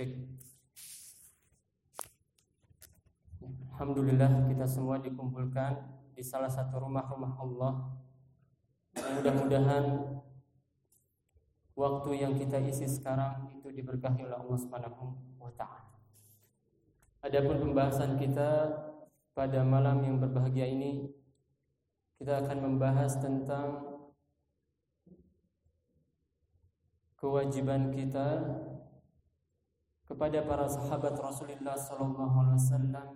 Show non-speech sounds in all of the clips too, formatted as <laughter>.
Cek. Alhamdulillah kita semua dikumpulkan di salah satu rumah-rumah Allah. Mudah-mudahan waktu yang kita isi sekarang itu diberkahi oleh Allah Subhanahu wa taala. Adapun pembahasan kita pada malam yang berbahagia ini kita akan membahas tentang kewajiban kita kepada para sahabat Rasulullah sallallahu alaihi wasallam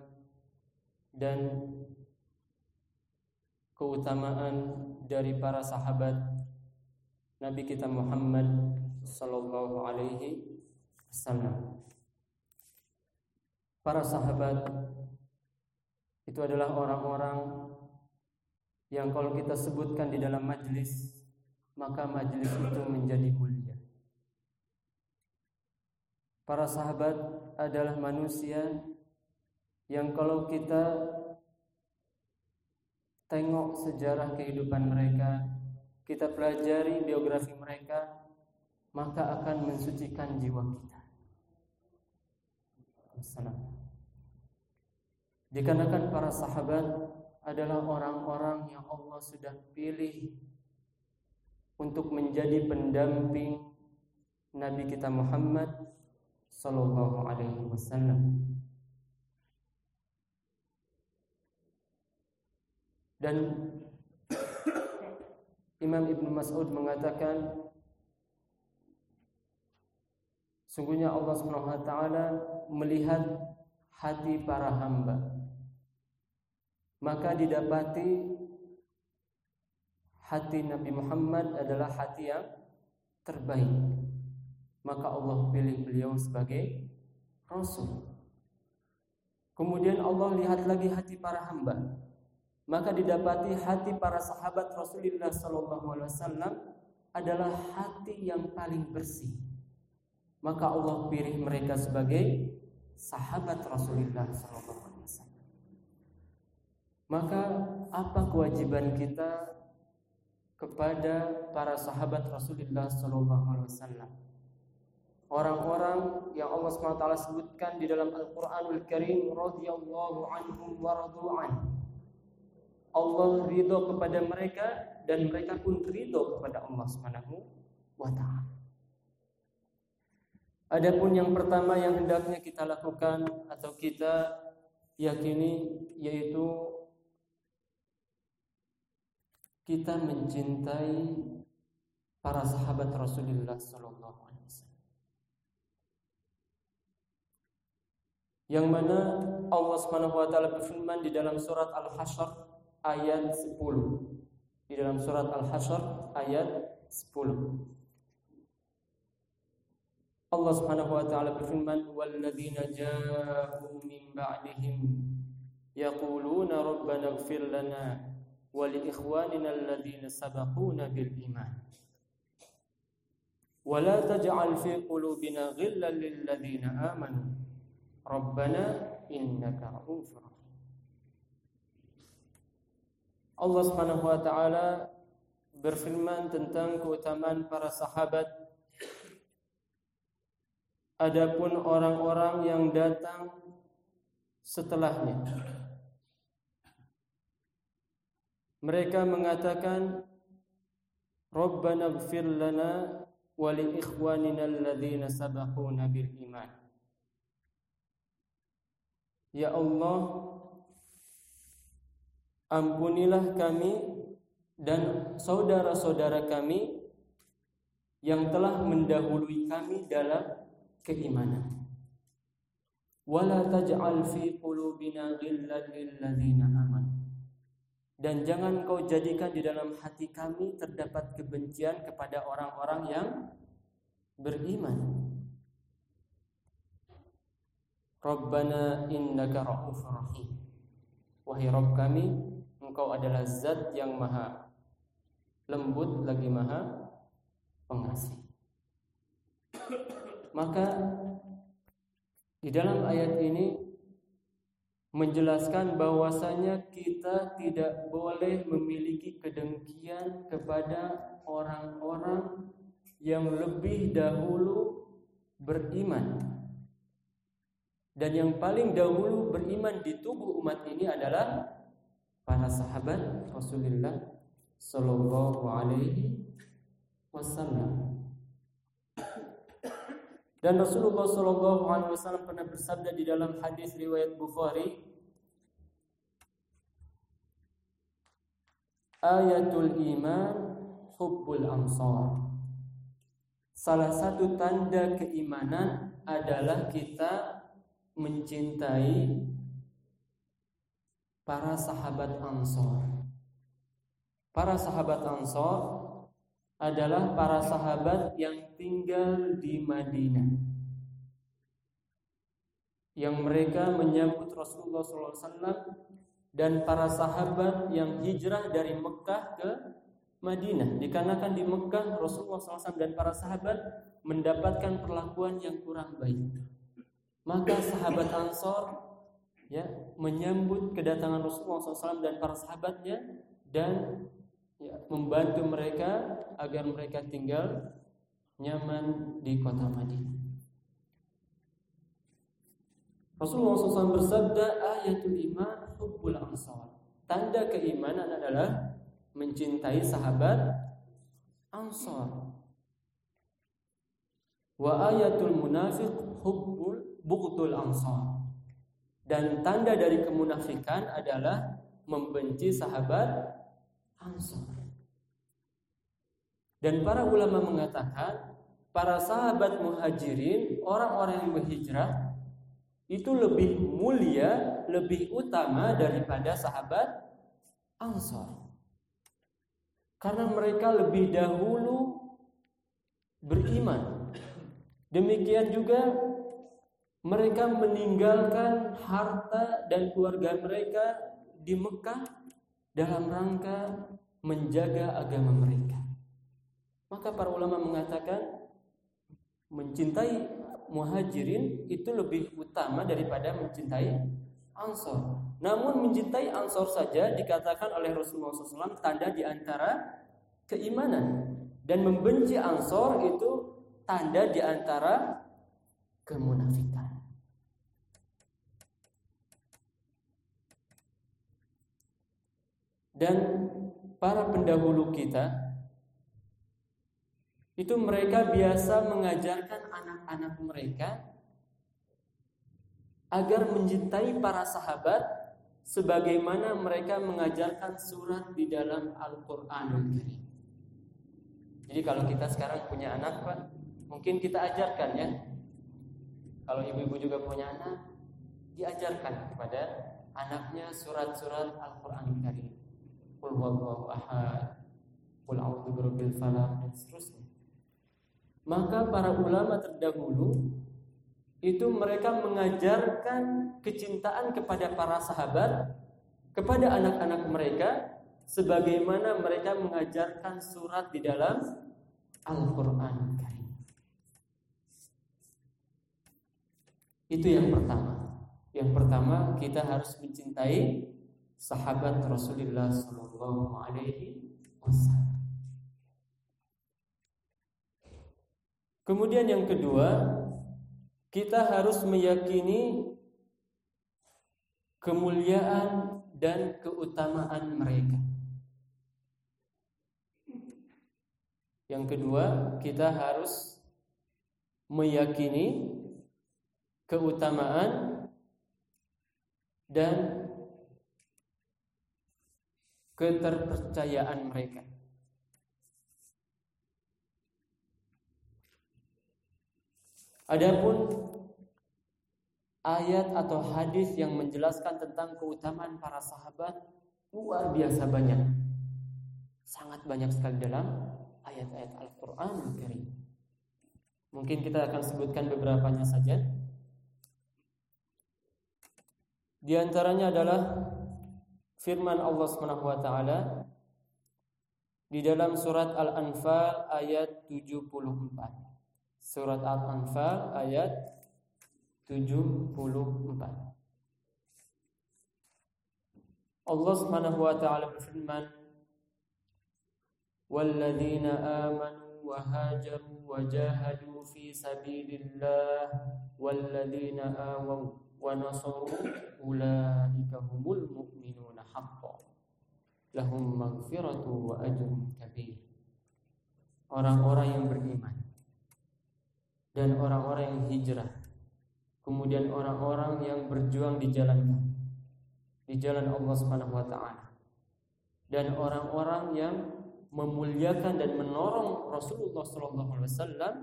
dan keutamaan dari para sahabat Nabi kita Muhammad sallallahu alaihi wasallam. Para sahabat itu adalah orang-orang yang kalau kita sebutkan di dalam majlis maka majlis itu menjadi mulia. Para sahabat adalah manusia yang kalau kita tengok sejarah kehidupan mereka, kita pelajari biografi mereka, maka akan mensucikan jiwa kita. Dikarenakan para sahabat adalah orang-orang yang Allah sudah pilih untuk menjadi pendamping Nabi kita Muhammad sallallahu alaihi wasallam. Dan Imam Ibn Mas'ud mengatakan Sungguhnya Allah Subhanahu wa taala melihat hati para hamba. Maka didapati hati Nabi Muhammad adalah hati yang terbaik. Maka Allah pilih beliau sebagai rasul. Kemudian Allah lihat lagi hati para hamba maka didapati hati para sahabat Rasulullah sallallahu alaihi wasallam adalah hati yang paling bersih. Maka Allah pilih mereka sebagai sahabat Rasulullah sallallahu alaihi wasallam. Maka apa kewajiban kita kepada para sahabat Rasulullah sallallahu alaihi wasallam? Orang-orang yang Allah SWT sebutkan di dalam Al-Qur'anul Karim radhiyallahu anhum wa radu'an Allah ridho kepada mereka dan mereka pun ridho kepada Allah Subhanahu wa taala. Adapun yang pertama yang hendaknya kita lakukan atau kita yakini yaitu kita mencintai para sahabat Rasulullah sallallahu alaihi wasallam. Yang mana Allah Subhanahu wa taala berfirman di dalam surat Al-Hasyr ayat 10. Di dalam surat Al-Hasyr ayat 10. Allah Subhanahu wa taala berfirman walladzina ja'u min ba'dihim yaquluna rabbana ighfir lana wa li ikhwanina alladzina sabaquna bil iman wa la taj'al fi qulubina ghillan lil ladzina amanu Rabbana innaka ra'ufur. Allah Subhanahu wa taala berfirman tentang keutamaan para sahabat. Adapun orang-orang yang datang setelahnya. Mereka mengatakan Rabbana ighfir lana wa li ikhwanina alladhina sabaquna bil iman. Ya Allah ampunilah kami dan saudara-saudara kami yang telah mendahului kami dalam keimanan. Wala taj'al fi qulubina ghillan. Dan jangan kau jadikan di dalam hati kami terdapat kebencian kepada orang-orang yang beriman. Rabbana innaka ra'ufur rahim. Wahai Rabb kami, Engkau adalah zat yang maha lembut lagi maha pengasih. Maka di dalam ayat ini menjelaskan bahwasanya kita tidak boleh memiliki kedengkian kepada orang-orang yang lebih dahulu beriman dan yang paling dahulu beriman di tubuh umat ini adalah para sahabat Rasulullah Shallallahu Alaihi Wasallam. Dan Rasulullah Shallallahu Alaihi Wasallam pernah bersabda di dalam hadis riwayat Bukhari, ayatul iman hubbul ansar. Salah satu tanda keimanan adalah kita mencintai para sahabat Ansor. Para sahabat Ansor adalah para sahabat yang tinggal di Madinah. Yang mereka menyambut Rasulullah SAW dan para sahabat yang hijrah dari Mekah ke Madinah. Dikarenakan di Mekah Rasulullah SAW dan para sahabat mendapatkan perlakuan yang kurang baik. Maka sahabat Ansor ya menyambut kedatangan Rasulullah SAW dan para sahabatnya dan ya, membantu mereka agar mereka tinggal nyaman di kota Madinah. Rasulullah SAW bersabda ayatul iman hubbul ansar. Tanda keimanan adalah mencintai sahabat ansar. Wa ayatul munafiq hubbul bughdul ansar. Dan tanda dari kemunafikan adalah membenci sahabat Ansar. Dan para ulama mengatakan para sahabat muhajirin, orang-orang yang berhijrah itu lebih mulia, lebih utama daripada sahabat Ansar. Karena mereka lebih dahulu beriman. Demikian juga mereka meninggalkan harta dan keluarga mereka di Mekah dalam rangka menjaga agama mereka. Maka para ulama mengatakan mencintai muhajirin itu lebih utama daripada mencintai ansor. Namun mencintai ansor saja dikatakan oleh Rasulullah SAW tanda di antara keimanan dan membenci ansor itu tanda di antara kemunafikan. Dan para pendahulu kita itu mereka biasa mengajarkan anak-anak mereka agar mencintai para sahabat sebagaimana mereka mengajarkan surat di dalam Al-Qur'anul Karim. Jadi kalau kita sekarang punya anak, Pak, mungkin kita ajarkan ya. Kalau ibu-ibu juga punya anak, diajarkan kepada anaknya surat-surat Al-Qur'anul Karim qul huwallahu ahad qul a'udzu dan seterusnya maka para ulama terdahulu itu mereka mengajarkan kecintaan kepada para sahabat kepada anak-anak mereka sebagaimana mereka mengajarkan surat di dalam Al-Qur'an Karim. Itu yang pertama. Yang pertama kita harus mencintai sahabat Rasulullah Sallallahu Alaihi Wasallam. Kemudian yang kedua, kita harus meyakini kemuliaan dan keutamaan mereka. Yang kedua, kita harus meyakini keutamaan dan keterpercayaan mereka. Adapun ayat atau hadis yang menjelaskan tentang keutamaan para sahabat luar biasa banyak. Sangat banyak sekali dalam ayat-ayat Al-Qur'an Al Karim. Mungkin kita akan sebutkan beberapanya saja. Di antaranya adalah firman Allah Subhanahu wa taala di dalam surat Al-Anfal ayat 74. Surat Al-Anfal ayat 74. Allah Subhanahu wa taala berfirman وَالَّذِينَ آمَنُوا وَهَاجَرُوا وَجَاهَدُوا فِي سَبِيلِ اللَّهِ وَالَّذِينَ آوَوا wa nasaru ulaika humul mu'minuna haqqan lahum maghfiratu wa ajrun kabir. Orang-orang yang beriman dan orang-orang yang hijrah. Kemudian orang-orang yang berjuang di jalan di jalan Allah Subhanahu wa taala. Dan orang-orang yang memuliakan dan menorong Rasulullah sallallahu alaihi wasallam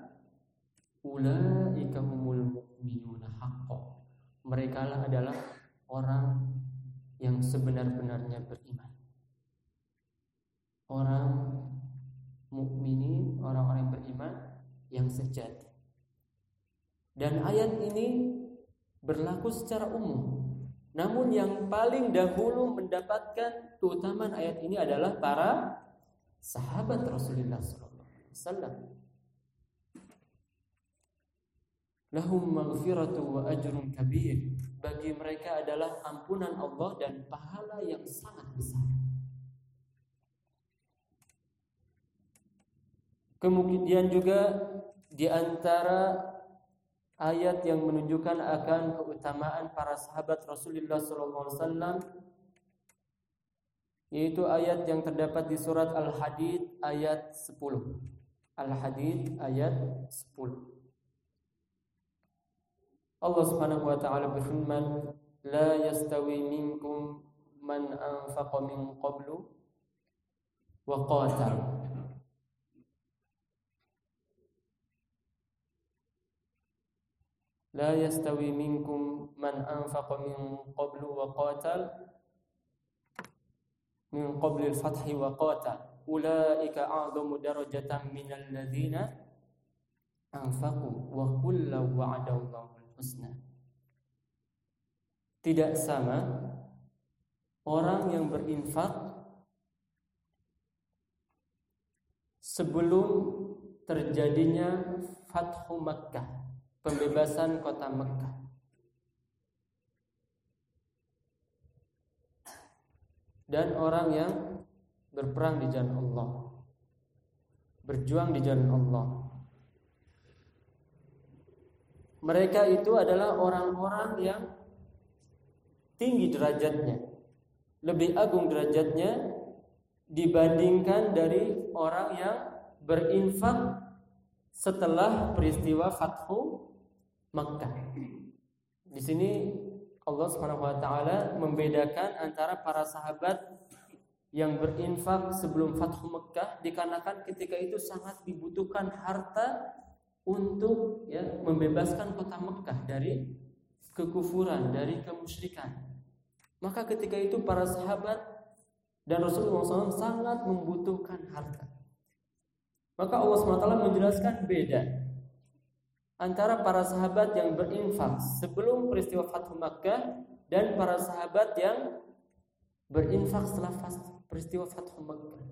ulaika humul mu'minuna haqqan mereka lah adalah orang yang sebenar-benarnya beriman. Orang mukminin, orang-orang yang beriman yang sejati. Dan ayat ini berlaku secara umum. Namun yang paling dahulu mendapatkan keutamaan ayat ini adalah para sahabat Rasulullah SAW lahum maghfiratu wa ajrun kabir bagi mereka adalah ampunan Allah dan pahala yang sangat besar. Kemudian juga di antara ayat yang menunjukkan akan keutamaan para sahabat Rasulullah SAW yaitu ayat yang terdapat di surat Al-Hadid ayat 10 Al-Hadid ayat 10 Allah Subhanahu wa taala berfirman, "La yastawi minkum man anfaqa min qablu wa qatal." La yastawi minkum man anfaqa min qablu wa qatal min qabli al-fath wa qatal ulaika a'zamu darajatan minal ladzina anfaqu wa kullu wa'ada husna. Tidak sama orang yang berinfak sebelum terjadinya Fathu Makkah, pembebasan kota Makkah. Dan orang yang berperang di jalan Allah, berjuang di jalan Allah, mereka itu adalah orang-orang yang tinggi derajatnya, lebih agung derajatnya dibandingkan dari orang yang berinfak setelah peristiwa Fathu Makkah. Di sini Allah Subhanahu wa taala membedakan antara para sahabat yang berinfak sebelum Fathu Makkah dikarenakan ketika itu sangat dibutuhkan harta untuk ya membebaskan kota Mekah dari kekufuran, dari kemusyrikan. Maka ketika itu para sahabat dan Rasulullah SAW sangat membutuhkan harta. Maka Allah SWT menjelaskan beda antara para sahabat yang berinfak sebelum peristiwa Fathu Makkah dan para sahabat yang berinfak setelah peristiwa Fathu Makkah.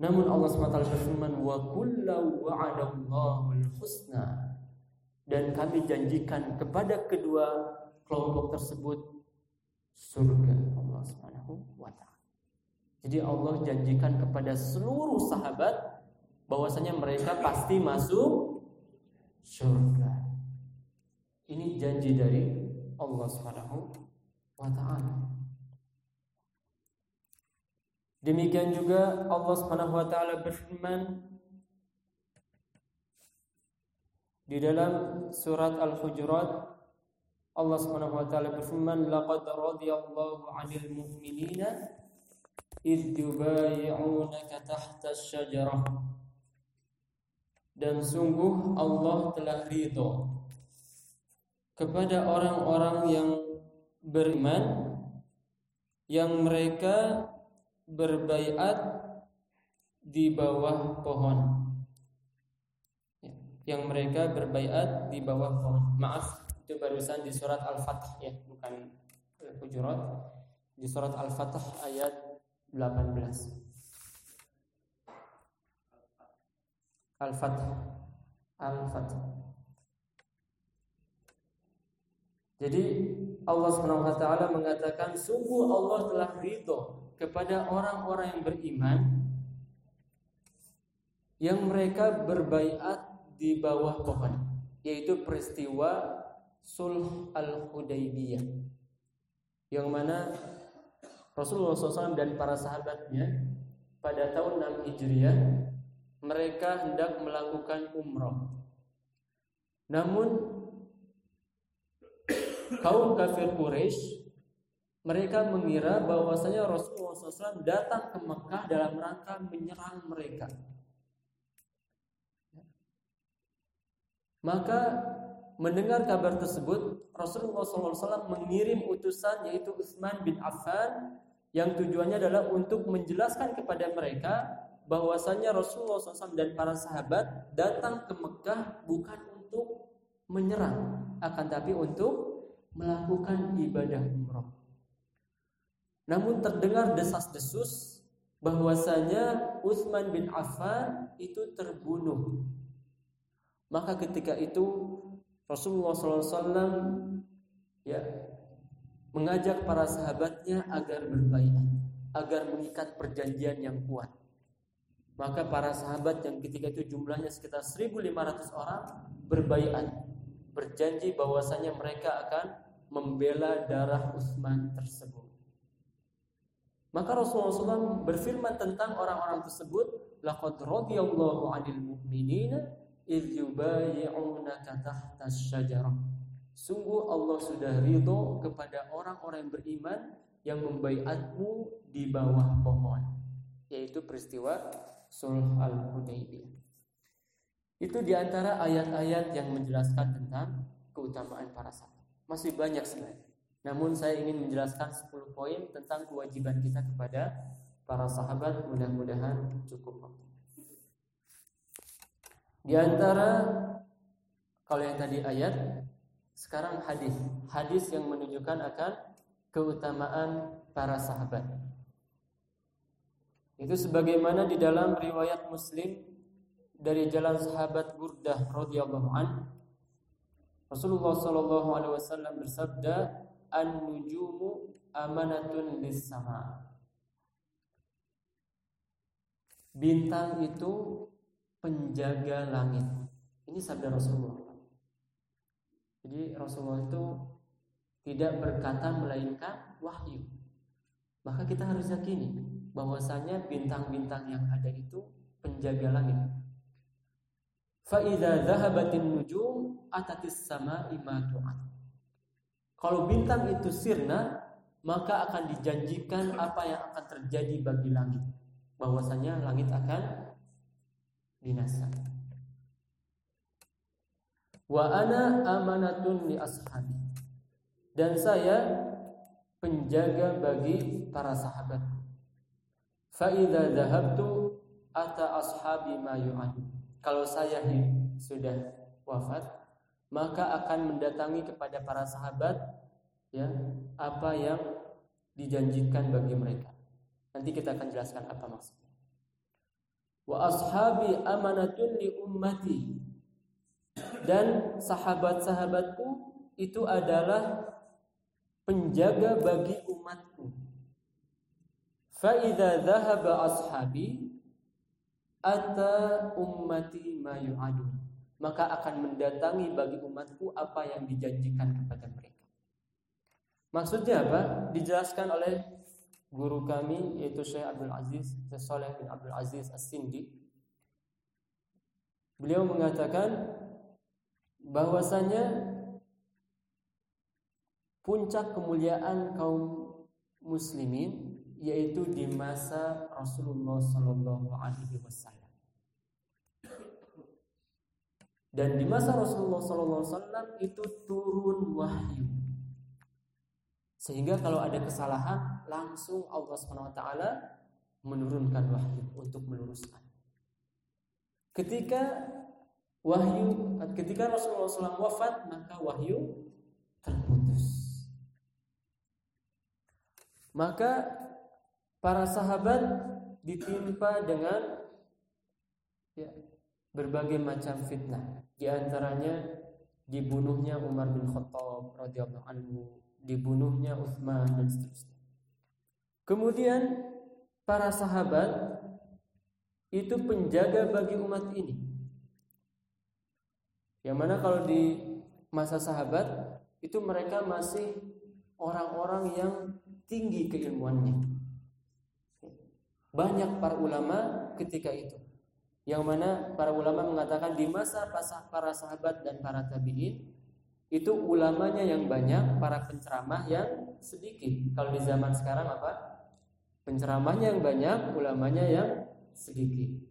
Namun Allah SWT berfirman wa kullu wa'adallahu husna dan kami janjikan kepada kedua kelompok tersebut surga Allah Subhanahu wa taala. Jadi Allah janjikan kepada seluruh sahabat bahwasanya mereka pasti masuk surga. Ini janji dari Allah Subhanahu wa taala. Demikian juga Allah Subhanahu wa taala berfirman di dalam surat Al-Hujurat. Allah Subhanahu wa taala berfirman laqad radiyallahu 'anil mu'minina id yubay'unaka tahta asy-syajarah dan sungguh Allah telah ridho kepada orang-orang yang beriman yang mereka berbaiat di bawah pohon. Ya, yang mereka berbaiat di bawah pohon. Maaf, itu barusan di surat Al-Fath ya, bukan Al-Hujurat. Di surat Al-Fath ayat 18. Al-Fath. Al-Fath. Jadi Allah Subhanahu mengatakan sungguh Allah telah ridho kepada orang-orang yang beriman yang mereka berbaiat di bawah pohon yaitu peristiwa Sulh Al-Hudaybiyah yang mana Rasulullah SAW dan para sahabatnya pada tahun 6 Hijriah mereka hendak melakukan umroh. Namun kaum kafir Quraisy mereka mengira bahwasanya Rasulullah SAW datang ke Mekah dalam rangka menyerang mereka. Maka mendengar kabar tersebut, Rasulullah SAW mengirim utusan yaitu Utsman bin Affan yang tujuannya adalah untuk menjelaskan kepada mereka bahwasanya Rasulullah SAW dan para sahabat datang ke Mekah bukan untuk menyerang, akan tapi untuk melakukan ibadah umroh. Namun terdengar desas-desus bahwasanya Utsman bin Affan itu terbunuh. Maka ketika itu Rasulullah SAW ya mengajak para sahabatnya agar berbaikat, agar mengikat perjanjian yang kuat. Maka para sahabat yang ketika itu jumlahnya sekitar 1500 orang berbaikat, berjanji bahwasanya mereka akan membela darah Utsman tersebut. Maka Rasulullah SAW berfirman tentang orang-orang tersebut, laqad radiyallahu 'anil mu'minina idh yubayyi'unaka tahta syajarah Sungguh Allah sudah ridho kepada orang-orang yang beriman yang membaiatmu di bawah pohon, yaitu peristiwa Sulh Al-Hudaybiyah. Itu di antara ayat-ayat yang menjelaskan tentang keutamaan para sahabat. Masih banyak sebenarnya. Namun saya ingin menjelaskan 10 poin tentang kewajiban kita kepada para sahabat. Mudah-mudahan cukup Di antara kalau yang tadi ayat sekarang hadis, hadis yang menunjukkan akan keutamaan para sahabat. Itu sebagaimana di dalam riwayat Muslim dari jalan sahabat Burdah radhiyallahu an Rasulullah sallallahu alaihi wasallam bersabda an-nujumu amanatun lis sama. Bintang itu penjaga langit. Ini sabda Rasulullah. Jadi Rasulullah itu tidak berkata melainkan wahyu. Maka kita harus yakini bahwasanya bintang-bintang yang ada itu penjaga langit. Fa idza dhahabatin nujum atatis sama'i ma Kalau bintang itu sirna, maka akan dijanjikan apa yang akan terjadi bagi langit. Bahwasanya langit akan binasa. Wa ana amanatun li ashabi. Dan saya penjaga bagi para sahabat. Fa idza dhahabtu ata ashabi ma kalau saya sudah wafat maka akan mendatangi kepada para sahabat ya apa yang dijanjikan bagi mereka nanti kita akan jelaskan apa maksudnya wa ashabi amanatun li ummati dan sahabat-sahabatku itu adalah penjaga bagi umatku. Faida dhahaba ashabi ata ummati ma yu'adun. Maka akan mendatangi bagi umatku apa yang dijanjikan kepada mereka. Maksudnya apa? Dijelaskan oleh guru kami yaitu Syekh Abdul Aziz Saleh bin Abdul Aziz As-Sindi. Beliau mengatakan bahwasanya puncak kemuliaan kaum muslimin yaitu di masa Rasulullah Shallallahu Alaihi Wasallam. Dan di masa Rasulullah Wasallam itu turun wahyu, sehingga kalau ada kesalahan langsung Allah Taala menurunkan wahyu untuk meluruskan. Ketika wahyu ketika Rasulullah SAW wafat maka wahyu terputus maka para sahabat ditimpa dengan ya, berbagai macam fitnah di antaranya dibunuhnya Umar bin Khattab radhiyallahu anhu dibunuhnya Utsman dan seterusnya kemudian para sahabat itu penjaga bagi umat ini yang mana kalau di masa sahabat itu mereka masih orang-orang yang tinggi keilmuannya. Banyak para ulama ketika itu. Yang mana para ulama mengatakan di masa para sahabat dan para tabi'in itu ulamanya yang banyak, para penceramah yang sedikit. Kalau di zaman sekarang apa? Penceramahnya yang banyak, ulamanya yang sedikit.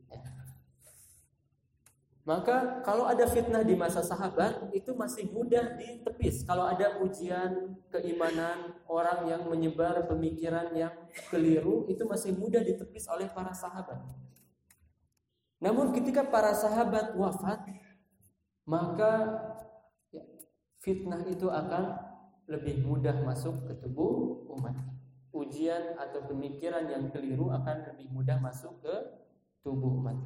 Maka kalau ada fitnah di masa sahabat itu masih mudah ditepis. Kalau ada ujian keimanan orang yang menyebar pemikiran yang keliru itu masih mudah ditepis oleh para sahabat. Namun ketika para sahabat wafat maka ya, fitnah itu akan lebih mudah masuk ke tubuh umat. Ujian atau pemikiran yang keliru akan lebih mudah masuk ke tubuh umat.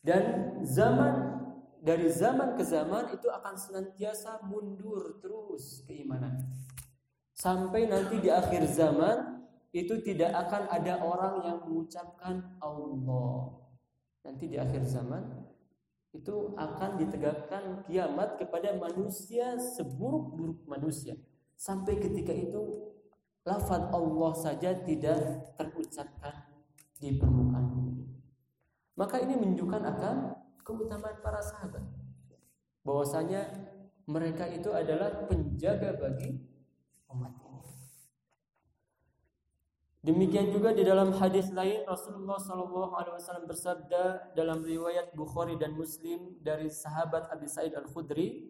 Dan zaman dari zaman ke zaman itu akan senantiasa mundur terus keimanan. Sampai nanti di akhir zaman itu tidak akan ada orang yang mengucapkan Allah. Nanti di akhir zaman itu akan ditegakkan kiamat kepada manusia seburuk-buruk manusia. Sampai ketika itu lafaz Allah saja tidak terucapkan di permukaan bumi. Maka ini menunjukkan akan keutamaan para sahabat. Bahwasanya mereka itu adalah penjaga bagi umat ini. Demikian juga di dalam hadis lain Rasulullah Shallallahu Alaihi Wasallam bersabda dalam riwayat Bukhari dan Muslim dari sahabat Abi Sa'id Al Khudri,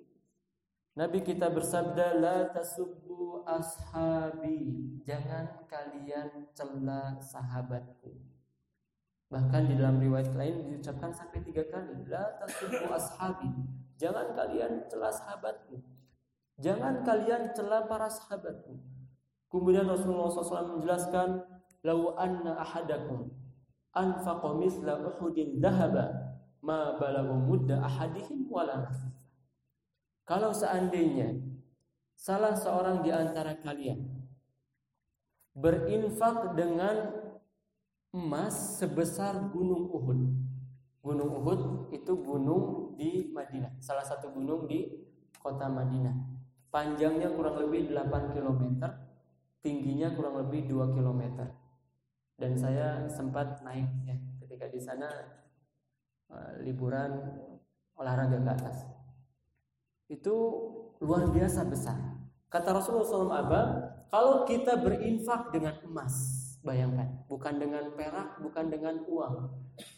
Nabi kita bersabda, la tasubbu ashabi, jangan kalian cela sahabatku. Bahkan di dalam riwayat lain diucapkan sampai tiga kali. La tasubbu ashabi. Jangan kalian celah sahabatku. Jangan kalian celah para sahabatku. Kemudian Rasulullah SAW menjelaskan, Lau anna ahadakum anfaqa misla uhudin dahaba ma balagu mudda ahadihim wala Kalau seandainya salah seorang di antara kalian berinfak dengan emas sebesar gunung Uhud. Gunung Uhud itu gunung di Madinah, salah satu gunung di kota Madinah. Panjangnya kurang lebih 8 km, tingginya kurang lebih 2 km. Dan saya sempat naik ya ketika di sana uh, liburan olahraga ke atas. Itu luar biasa besar. Kata Rasulullah SAW, kalau kita berinfak dengan emas, Bayangkan, bukan dengan perak, bukan dengan uang,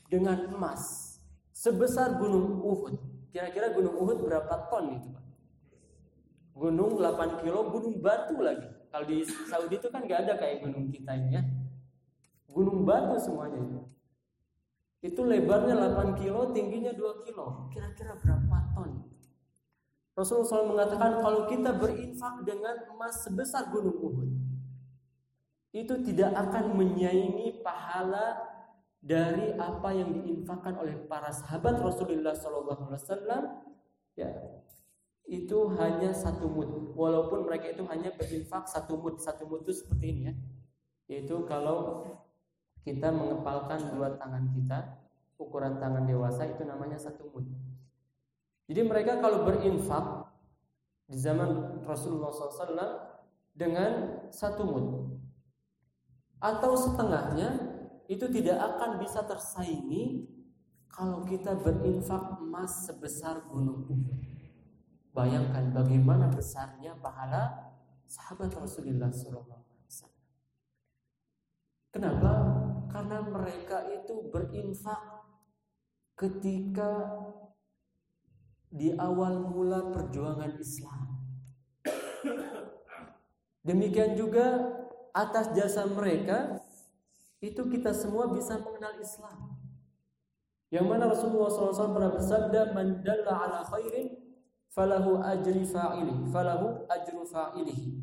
dengan emas sebesar gunung Uhud. Kira-kira gunung Uhud berapa ton itu, Pak? Gunung 8 kilo, gunung batu lagi. Kalau di Saudi itu kan gak ada kayak gunung kita ini ya. Gunung batu semuanya itu. Lebarnya 8 kilo, tingginya 2 kilo. Kira-kira berapa ton? Rasulullah SAW mengatakan kalau kita berinfak dengan emas sebesar gunung Uhud, itu tidak akan menyaingi pahala dari apa yang diinfakkan oleh para sahabat Rasulullah SAW ya itu hanya satu mud walaupun mereka itu hanya berinfak satu mud satu mud itu seperti ini ya. Yaitu kalau kita mengepalkan dua tangan kita ukuran tangan dewasa itu namanya satu mud jadi mereka kalau berinfak di zaman Rasulullah SAW dengan satu mud atau setengahnya itu tidak akan bisa tersaingi kalau kita berinfak emas sebesar gunung Uhud. Bayangkan bagaimana besarnya pahala sahabat Rasulullah SAW. Kenapa? Karena mereka itu berinfak ketika di awal mula perjuangan Islam. Demikian juga atas jasa mereka itu kita semua bisa mengenal Islam. Yang mana Rasulullah SAW pernah bersabda, "Man ala khairin falahu ajri fa'ili, falahu ajru fa'ilihi."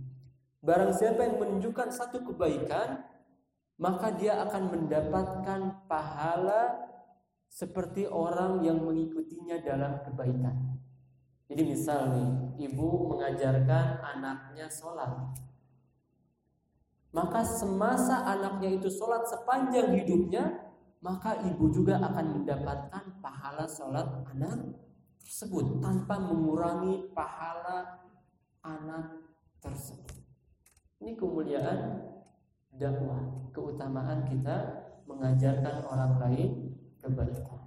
Barang siapa yang menunjukkan satu kebaikan, maka dia akan mendapatkan pahala seperti orang yang mengikutinya dalam kebaikan. Jadi misal nih, ibu mengajarkan anaknya sholat maka semasa anaknya itu sholat sepanjang hidupnya, maka ibu juga akan mendapatkan pahala sholat anak tersebut tanpa mengurangi pahala anak tersebut. Ini kemuliaan dakwah, keutamaan kita mengajarkan orang lain kebaikan.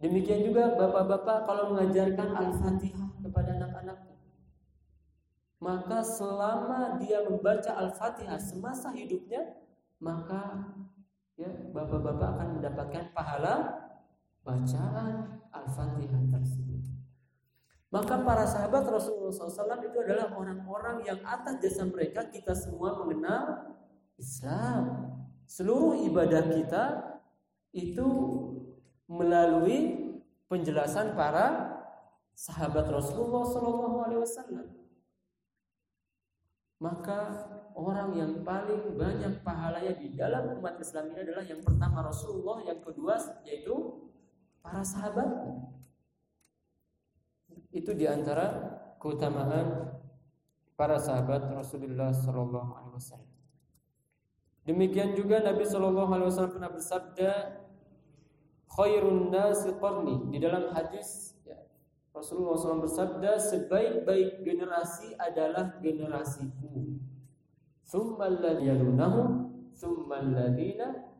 Demikian juga bapak-bapak kalau mengajarkan Al-Fatihah kepada anak-anak maka selama dia membaca Al-Fatihah semasa hidupnya maka ya bapak-bapak akan mendapatkan pahala bacaan Al-Fatihah tersebut. Maka para sahabat Rasulullah SAW itu adalah orang-orang yang atas jasa mereka kita semua mengenal Islam. Seluruh ibadah kita itu melalui penjelasan para sahabat Rasulullah SAW maka orang yang paling banyak pahalanya di dalam umat Islam ini adalah yang pertama Rasulullah, yang kedua yaitu para sahabat. Itu di antara keutamaan para sahabat Rasulullah Shallallahu Alaihi Wasallam. Demikian juga Nabi Shallallahu Alaihi Wasallam pernah bersabda, khairun nasi qarni di dalam hadis Rasulullah SAW bersabda, sebaik-baik generasi adalah generasiku. Thummal yalunahum, thummal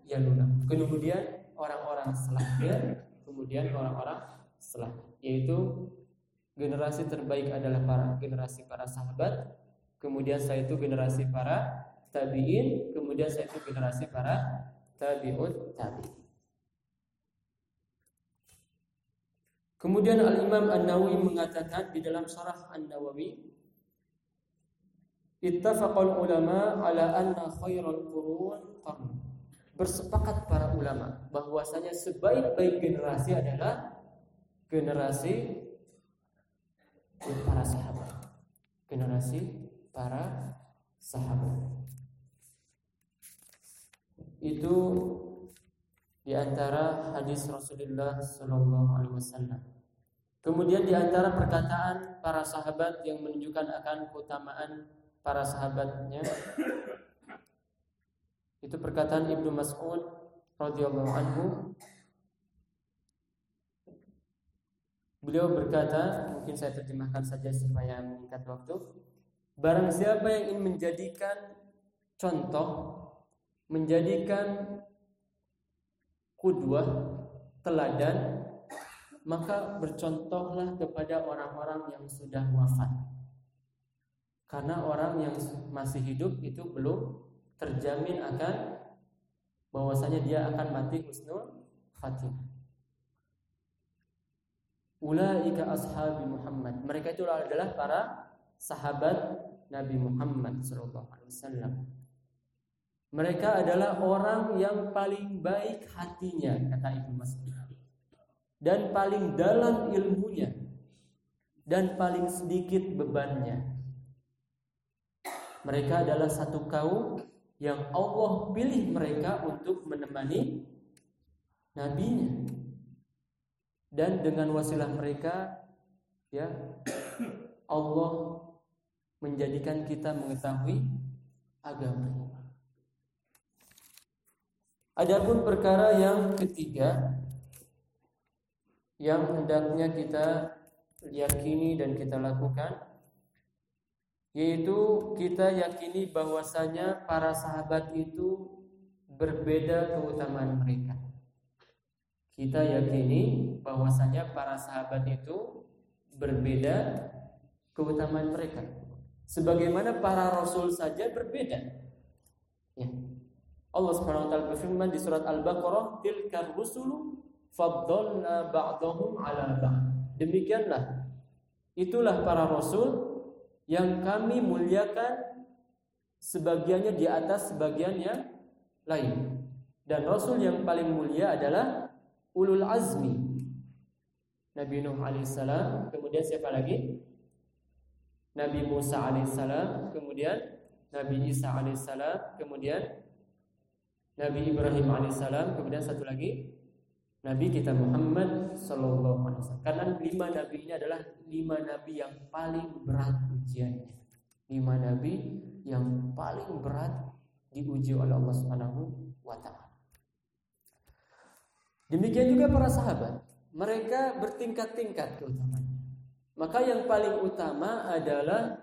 yalunahum. Kemudian orang-orang setelahnya, kemudian orang-orang setelah yaitu generasi terbaik adalah para generasi para sahabat, kemudian saya itu generasi para tabi'in, kemudian saya itu generasi para tabi'ut tabi'in. Kemudian Al-Imam An-Nawawi mengatakan di dalam Syarah An-Nawawi Ittafaqal ulama ala anna khairal qurun qarn. Bersepakat para ulama bahwasanya sebaik-baik generasi adalah generasi para sahabat. Generasi para sahabat. Itu di antara hadis Rasulullah Shallallahu Alaihi Wasallam. Kemudian di antara perkataan para sahabat yang menunjukkan akan keutamaan para sahabatnya itu perkataan Ibnu Mas'ud radhiyallahu anhu Beliau berkata, mungkin saya terjemahkan saja supaya meningkat waktu. Barang siapa yang ingin menjadikan contoh, menjadikan kudwah, teladan maka bercontohlah kepada orang-orang yang sudah wafat. Karena orang yang masih hidup itu belum terjamin akan bahwasanya dia akan mati husnul khatimah. Ulaika ashabi Muhammad. Mereka itu adalah para sahabat Nabi Muhammad sallallahu alaihi wasallam. Mereka adalah orang yang paling baik hatinya kata Ibnu Mas'ud dan paling dalam ilmunya dan paling sedikit bebannya. Mereka adalah satu kaum yang Allah pilih mereka untuk menemani nabinya. Dan dengan wasilah mereka ya Allah menjadikan kita mengetahui agama. Adapun perkara yang ketiga yang hendaknya kita yakini dan kita lakukan yaitu kita yakini bahwasanya para sahabat itu berbeda keutamaan mereka. Kita yakini bahwasanya para sahabat itu berbeda keutamaan mereka. Sebagaimana para rasul saja berbeda. Ya. Allah Subhanahu wa taala berfirman di surat Al-Baqarah, "Tilkar rusulu faddalna ba'dahum ala ba'd. Demikianlah itulah para rasul yang kami muliakan sebagiannya di atas sebagian yang lain. Dan rasul yang paling mulia adalah ulul azmi. Nabi Nuh alaihissalam, kemudian siapa lagi? Nabi Musa alaihissalam, kemudian Nabi Isa alaihissalam, kemudian Nabi Ibrahim alaihissalam, kemudian satu lagi Nabi kita Muhammad Sallallahu Alaihi Wasallam. Karena lima nabi ini adalah lima nabi yang paling berat ujiannya. Lima nabi yang paling berat diuji oleh Allah Subhanahu wa taala. Demikian juga para sahabat. mereka bertingkat-tingkat keutamaan. Maka yang paling utama adalah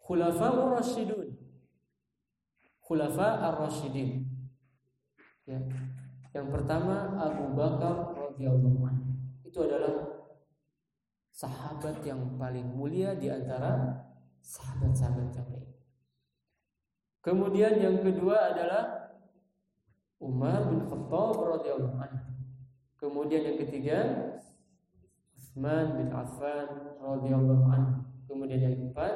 khulafaur rasyidun. Khulafa ar-rasyidin. Ya. Yang pertama Abu Bakar radhiyallahu anhu. Itu adalah sahabat yang paling mulia di antara sahabat-sahabat yang lain. Kemudian yang kedua adalah Umar bin Khattab radhiyallahu anhu. Kemudian yang ketiga Utsman bin Affan radhiyallahu anhu. Kemudian yang keempat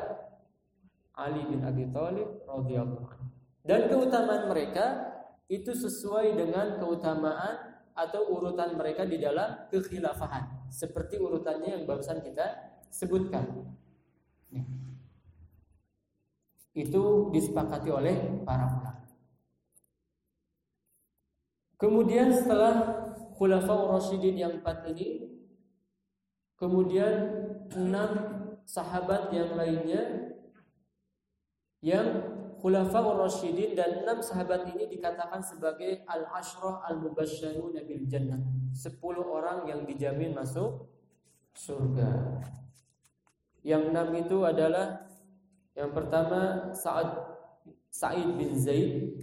Ali bin Abi Thalib radhiyallahu anhu. Dan keutamaan mereka itu sesuai dengan keutamaan atau urutan mereka di dalam kekhilafahan. Seperti urutannya yang barusan kita sebutkan. Itu disepakati oleh para ulama. Kemudian setelah Khulafaur Rasyidin yang empat ini, kemudian enam sahabat yang lainnya yang Khulafaur Rasyidin dan enam sahabat ini dikatakan sebagai al-ashrah al-mubasysyarun bil jannah. Sepuluh orang yang dijamin masuk surga. Yang enam itu adalah yang pertama Sa'ad Sa'id bin Zaid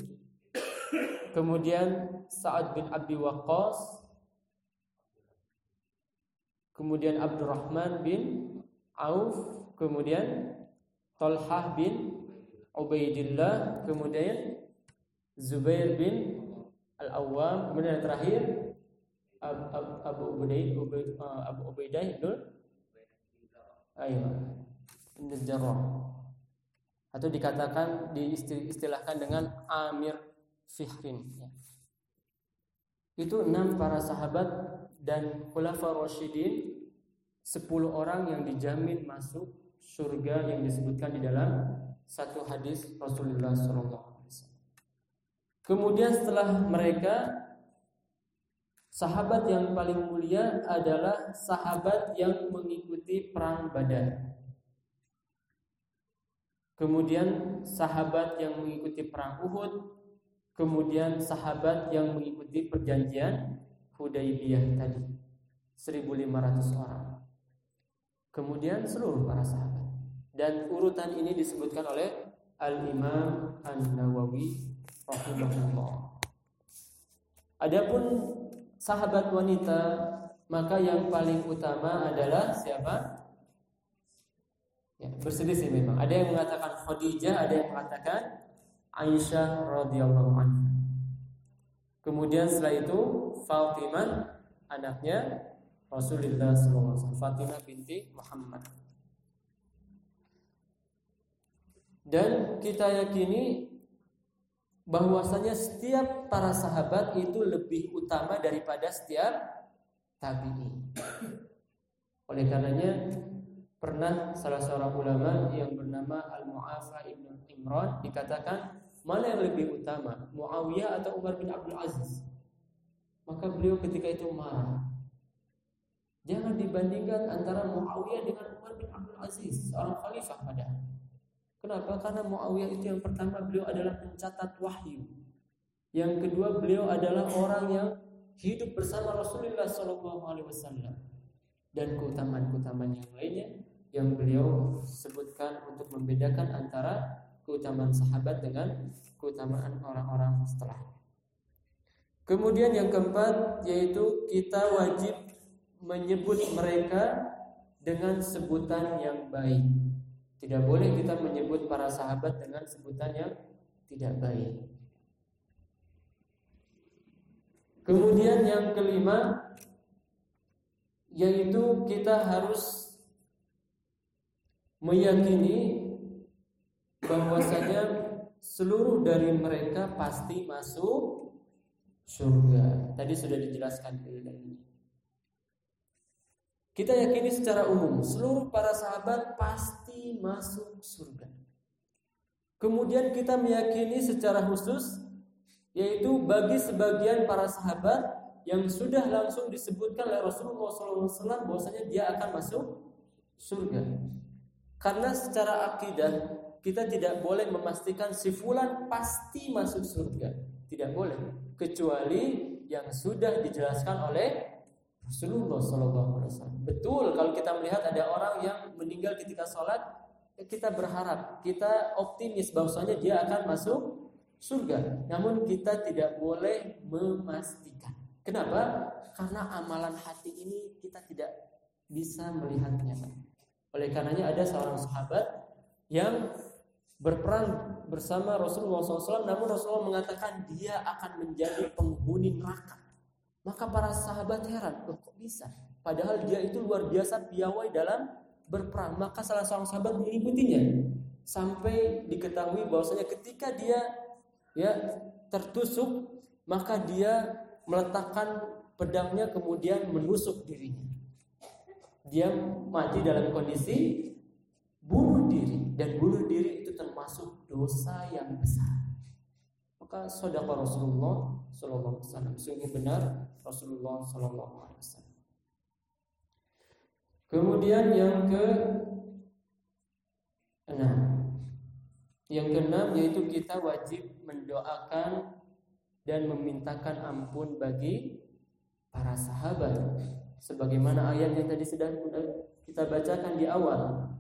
Kemudian Sa'ad bin Abi Waqqas Kemudian Abdurrahman bin Auf Kemudian Talhah bin Ubaidillah Kemudian Zubair bin Al-Awwam Kemudian yang terakhir Abu Ubaidah Abu Ubaidah Ibn Ayo Ibn Jarrah atau dikatakan diistilahkan dengan Amir Fihrin ya. Itu enam para sahabat dan khulafa Rasyidin sepuluh orang yang dijamin masuk surga yang disebutkan di dalam satu hadis Rasulullah SAW. Kemudian setelah mereka sahabat yang paling mulia adalah sahabat yang mengikuti perang Badar. Kemudian sahabat yang mengikuti perang Uhud, kemudian sahabat yang mengikuti perjanjian Hudaybiyah tadi 1500 orang. Kemudian seluruh para sahabat. Dan urutan ini disebutkan oleh Al-Imam An-Nawawi rahimahullah. Adapun sahabat wanita, maka yang paling utama adalah siapa? Ya, berselisih memang. Ada yang mengatakan Khadijah, ada yang mengatakan Aisyah radhiyallahu anha. Kemudian setelah itu Fatimah anaknya Rasulullah SAW Fatimah binti Muhammad. Dan kita yakini bahwasanya setiap para sahabat itu lebih utama daripada setiap tabi'in. Oleh karenanya Pernah salah seorang ulama yang bernama Al-Mu'afa Ibn Imran dikatakan mana yang lebih utama, Muawiyah atau Umar bin Abdul Aziz? Maka beliau ketika itu marah. Jangan dibandingkan antara Muawiyah dengan Umar bin Abdul Aziz, seorang khalifah pada. Kenapa? Karena Muawiyah itu yang pertama beliau adalah pencatat wahyu. Yang kedua beliau adalah orang yang hidup bersama Rasulullah SAW dan keutamaan-keutamaan yang lainnya yang beliau sebutkan untuk membedakan antara keutamaan sahabat dengan keutamaan orang-orang setelah. Kemudian yang keempat yaitu kita wajib menyebut mereka dengan sebutan yang baik. Tidak boleh kita menyebut para sahabat dengan sebutan yang tidak baik. Kemudian yang kelima yaitu kita harus meyakini bahwasanya seluruh dari mereka pasti masuk surga. Tadi sudah dijelaskan ini. Kita yakini secara umum seluruh para sahabat pasti masuk surga. Kemudian kita meyakini secara khusus yaitu bagi sebagian para sahabat yang sudah langsung disebutkan oleh Rasulullah SAW bahwasanya dia akan masuk surga. Karena secara akidah kita tidak boleh memastikan si fulan pasti masuk surga. Tidak boleh kecuali yang sudah dijelaskan oleh Rasulullah Shallallahu Alaihi Wasallam. Betul kalau kita melihat ada orang yang meninggal ketika sholat, kita berharap, kita optimis bahwasanya dia akan masuk surga. Namun kita tidak boleh memastikan. Kenapa? Karena amalan hati ini kita tidak bisa melihatnya. Oleh karenanya ada seorang sahabat yang berperang bersama Rasulullah SAW, namun Rasulullah mengatakan dia akan menjadi penghuni neraka. Maka para sahabat heran, loh kok bisa? Padahal dia itu luar biasa piawai dalam berperang. Maka salah seorang sahabat mengikutinya sampai diketahui bahwasanya ketika dia ya tertusuk, maka dia meletakkan pedangnya kemudian menusuk dirinya. Dia mati dalam kondisi bunuh diri dan bunuh diri itu termasuk dosa yang besar. Maka saudara Rasulullah Sallallahu Alaihi Wasallam sungguh benar Rasulullah Sallallahu Alaihi Wasallam. Kemudian yang ke enam, yang keenam yaitu kita wajib mendoakan dan memintakan ampun bagi para sahabat. Sebagaimana ayat yang tadi sudah kita bacakan di awal.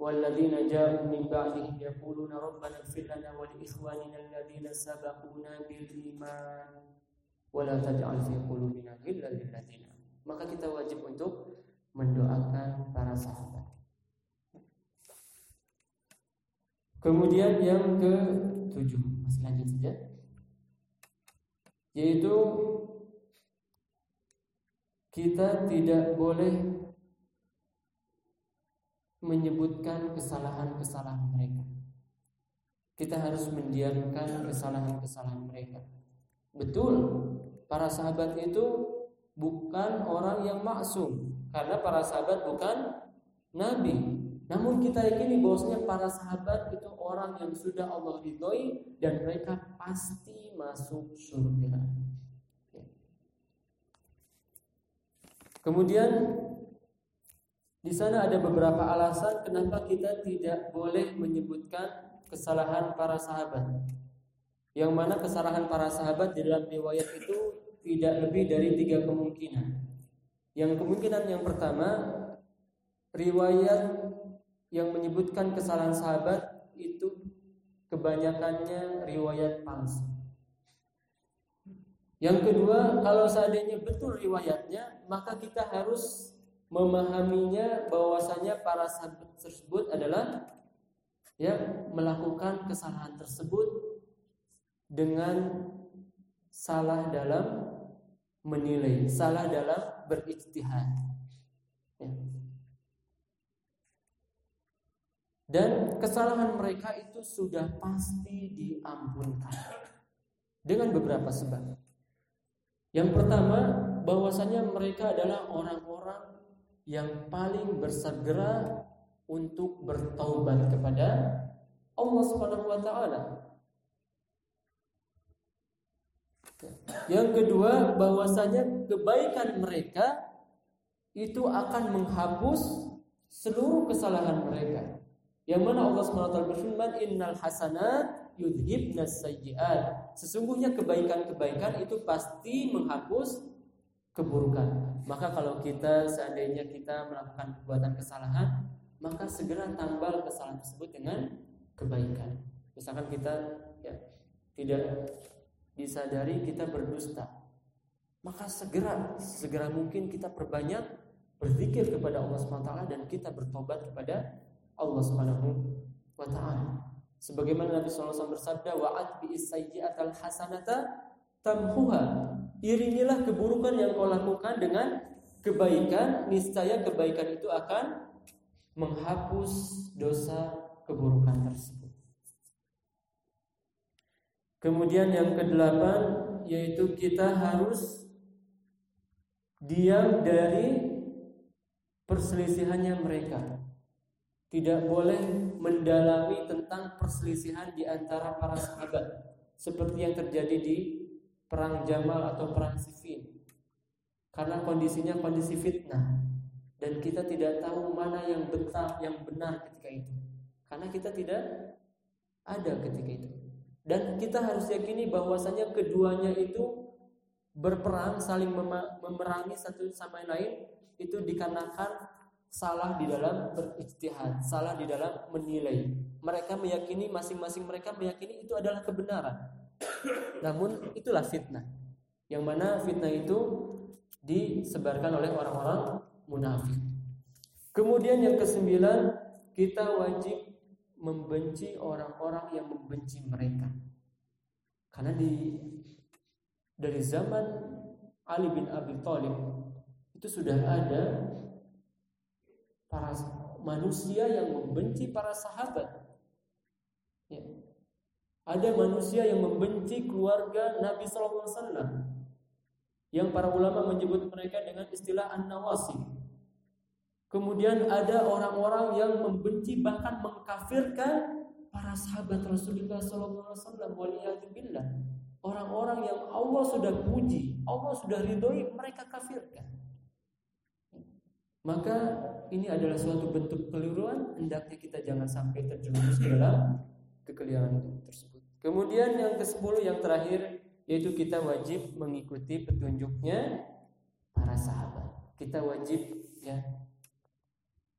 والذين جاءوا من بعدهم يقولون ربنا اغفر لنا ولإخواننا الذين سبقونا بالإيمان wala taj'al fi maka kita wajib untuk mendoakan para sahabat. Kemudian yang ke tujuh masih lanjut saja. Yaitu kita tidak boleh menyebutkan kesalahan-kesalahan mereka. Kita harus mendiamkan kesalahan-kesalahan mereka. Betul, para sahabat itu bukan orang yang maksum karena para sahabat bukan nabi. Namun kita yakini bahwasanya para sahabat itu orang yang sudah Allah ridhoi dan mereka pasti masuk surga. Kemudian di sana ada beberapa alasan kenapa kita tidak boleh menyebutkan kesalahan para sahabat. Yang mana kesalahan para sahabat di dalam riwayat itu tidak lebih dari tiga kemungkinan. Yang kemungkinan yang pertama, riwayat yang menyebutkan kesalahan sahabat itu kebanyakannya riwayat palsu. Yang kedua, kalau seandainya betul riwayatnya, maka kita harus memahaminya bahwasanya para sahabat tersebut adalah ya melakukan kesalahan tersebut dengan salah dalam menilai, salah dalam berijtihad. Ya. Dan kesalahan mereka itu sudah pasti diampunkan dengan beberapa sebab. Yang pertama, bahwasanya mereka adalah orang-orang yang paling bersegera untuk bertaubat kepada Allah Subhanahu wa taala. Yang kedua, bahwasanya kebaikan mereka itu akan menghapus seluruh kesalahan mereka. Yang mana Allah SWT berfirman, "Innal hasanat yudhibnas sayyi'at." Sesungguhnya kebaikan-kebaikan itu pasti menghapus keburukan. Maka kalau kita seandainya kita melakukan perbuatan kesalahan, maka segera tambal kesalahan tersebut dengan kebaikan. Misalkan kita ya, tidak disadari kita berdusta, maka segera segera mungkin kita perbanyak berzikir kepada Allah SWT dan kita bertobat kepada Allah Subhanahu wa taala. Sebagaimana Nabi SAW bersabda, "Wa'at bi sayyi'atal hasanata tamhuha iringilah keburukan yang kau lakukan dengan kebaikan, niscaya kebaikan itu akan menghapus dosa keburukan tersebut. Kemudian yang kedelapan yaitu kita harus diam dari perselisihannya mereka. Tidak boleh mendalami tentang perselisihan di antara para sahabat seperti yang terjadi di perang Jamal atau perang Siffin. Karena kondisinya kondisi fitnah dan kita tidak tahu mana yang benar yang benar ketika itu. Karena kita tidak ada ketika itu. Dan kita harus yakini bahwasanya keduanya itu berperang saling memerangi satu sama lain itu dikarenakan salah di dalam berijtihad, salah di dalam menilai. Mereka meyakini masing-masing mereka meyakini itu adalah kebenaran. Namun itulah fitnah. Yang mana fitnah itu disebarkan oleh orang-orang munafik. Kemudian yang kesembilan, kita wajib membenci orang-orang yang membenci mereka. Karena di dari zaman Ali bin Abi Thalib itu sudah ada para manusia yang membenci para sahabat. Ya. Ada manusia yang membenci keluarga Nabi Sallallahu Alaihi Wasallam, yang para ulama menyebut mereka dengan istilah an-nawasi. Kemudian ada orang-orang yang membenci bahkan mengkafirkan para sahabat Rasulullah Sallallahu Alaihi Wasallam. Orang-orang yang Allah sudah puji, Allah sudah ridhoi, mereka kafirkan. Maka ini adalah suatu bentuk keliruan hendaknya kita jangan sampai terjerumus dalam kekeliruan tersebut. Kemudian yang ke-10 yang terakhir yaitu kita wajib mengikuti petunjuknya para sahabat. Kita wajib ya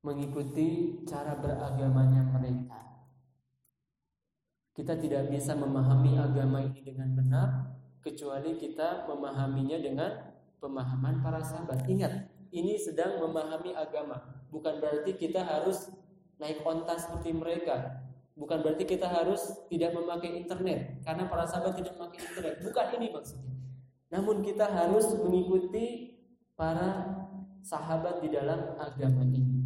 mengikuti cara beragamanya mereka. Kita tidak bisa memahami agama ini dengan benar kecuali kita memahaminya dengan pemahaman para sahabat. Ingat, ini sedang memahami agama. Bukan berarti kita harus naik onta seperti mereka. Bukan berarti kita harus tidak memakai internet karena para sahabat tidak memakai internet. Bukan ini maksudnya. Namun kita harus mengikuti para sahabat di dalam agama ini.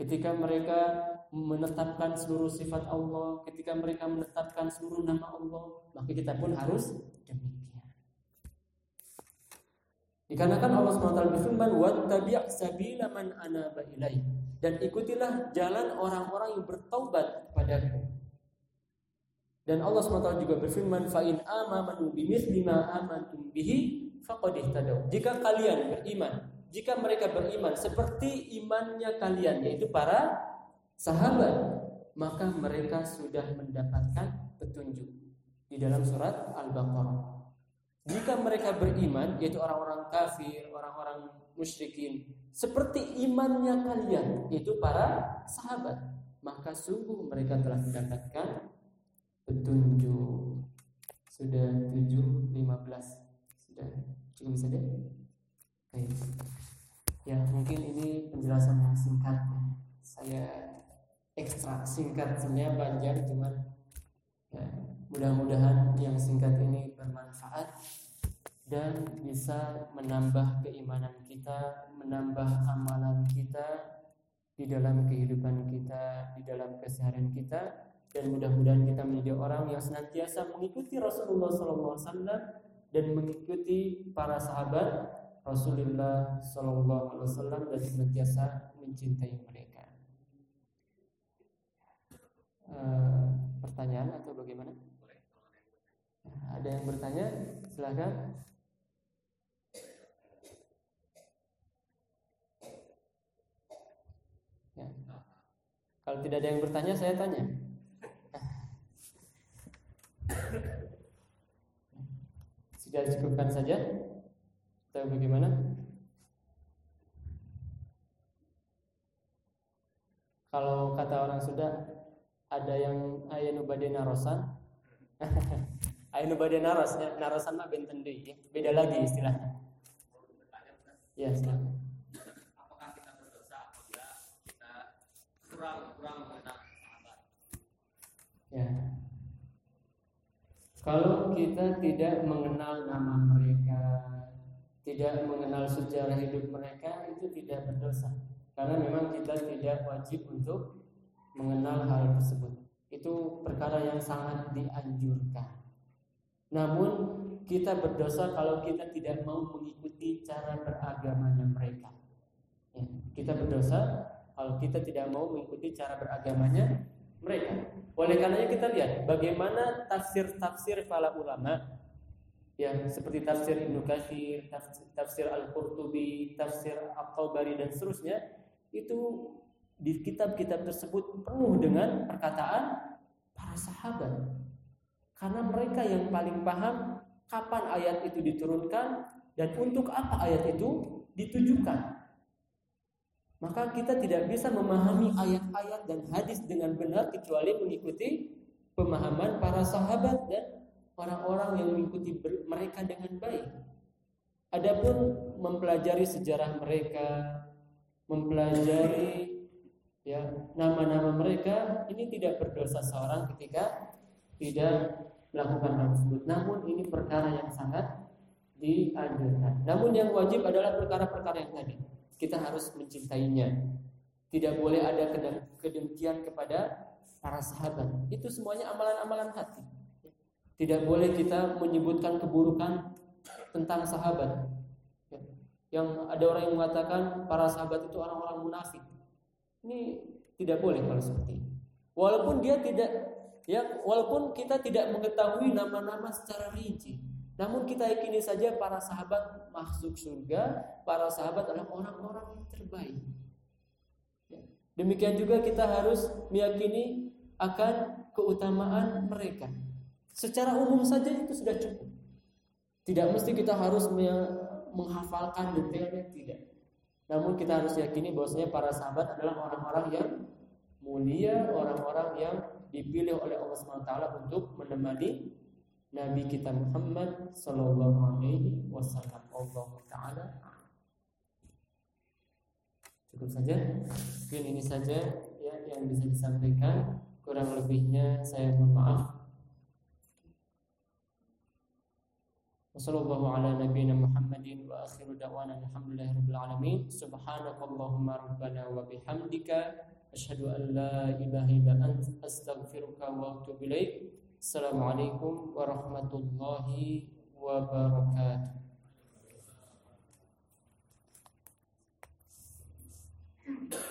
Ketika mereka menetapkan seluruh sifat Allah, ketika mereka menetapkan seluruh nama Allah, maka kita pun harus demikian. Dikarenakan Allah SWT berfirman, "Wattabi' sabila man anaba ilai." Dan ikutilah jalan orang-orang yang bertaubat kepadaku. Dan Allah SWT juga berfirman, "Fa in amanu bimithli ma amantum bihi faqad ihtadaw." Jika kalian beriman, jika mereka beriman seperti imannya kalian yaitu para sahabat, maka mereka sudah mendapatkan petunjuk. Di dalam surat Al-Baqarah jika mereka beriman yaitu orang-orang kafir, orang-orang musyrikin seperti imannya kalian yaitu para sahabat, maka sungguh mereka telah mendapatkan petunjuk. Sudah 7 15 sudah cukup bisa deh. Ya, mungkin ini penjelasan yang singkat. Saya ekstra singkat sebenarnya panjang cuman ya, Mudah-mudahan yang singkat ini bermanfaat dan bisa menambah keimanan kita, menambah amalan kita di dalam kehidupan kita, di dalam keseharian kita dan mudah-mudahan kita menjadi orang yang senantiasa mengikuti Rasulullah SAW dan mengikuti para sahabat Rasulullah SAW dan senantiasa mencintai mereka. Uh, pertanyaan atau bagaimana? Ada yang bertanya? Silahkan. Ya. Kalau tidak ada yang bertanya, saya tanya. Sudah cukupkan saja? Atau bagaimana? Kalau kata orang sudah ada yang ayanu badena rosan Ainu <laughs> badai naras, ya, narasan mah benten deui. Beda lagi istilahnya. Ya, silakan. Apakah kita berdosa apabila kita kurang kurang mengenal sahabat? Ya. Kalau kita tidak mengenal nama mereka, tidak mengenal sejarah hidup mereka, itu tidak berdosa. Karena memang kita tidak wajib untuk mengenal hal tersebut. Itu perkara yang sangat dianjurkan. Namun kita berdosa kalau kita tidak mau mengikuti cara beragamanya mereka. Ya, kita berdosa kalau kita tidak mau mengikuti cara beragamanya mereka. Oleh karenanya kita lihat bagaimana tafsir-tafsir para ulama ya seperti tafsir Ibnu Katsir, tafsir, Al-Qurtubi, tafsir At-Tabari dan seterusnya itu di kitab-kitab tersebut penuh dengan perkataan para sahabat karena mereka yang paling paham kapan ayat itu diturunkan dan untuk apa ayat itu ditujukan. Maka kita tidak bisa memahami ayat-ayat dan hadis dengan benar kecuali mengikuti pemahaman para sahabat dan orang-orang yang mengikuti mereka dengan baik. Adapun mempelajari sejarah mereka, mempelajari ya nama-nama mereka, ini tidak berdosa seorang ketika tidak melakukan hal tersebut. Namun ini perkara yang sangat dianjurkan. Namun yang wajib adalah perkara-perkara yang tadi kita harus mencintainya. Tidak boleh ada kedengkian kepada para sahabat. Itu semuanya amalan-amalan hati. Tidak boleh kita menyebutkan keburukan tentang sahabat. Yang ada orang yang mengatakan para sahabat itu orang-orang munafik. Ini tidak boleh kalau seperti ini. Walaupun dia tidak ya walaupun kita tidak mengetahui nama-nama secara rinci, namun kita yakini saja para sahabat masuk surga, para sahabat adalah orang-orang yang terbaik. Ya. Demikian juga kita harus meyakini akan keutamaan mereka. Secara umum saja itu sudah cukup. Tidak mesti kita harus menghafalkan detailnya tidak. Namun kita harus yakini bahwasanya para sahabat adalah orang-orang yang mulia, orang-orang yang dipilih oleh Allah SWT untuk menemani Nabi kita Muhammad sallallahu alaihi wasallam. Allah taala Cukup saja. Mungkin ini saja ya yang bisa disampaikan. Kurang lebihnya saya mohon maaf. وصلى الله على نبينا محمد وآخر دعوانا الحمد لله رب العالمين سبحانك اللهم ربنا وبحمدك أشهد أن لا إله إلا أنت. أستغفرك وأتوب إليك السلام عليكم ورحمة الله وبركاته Thank you.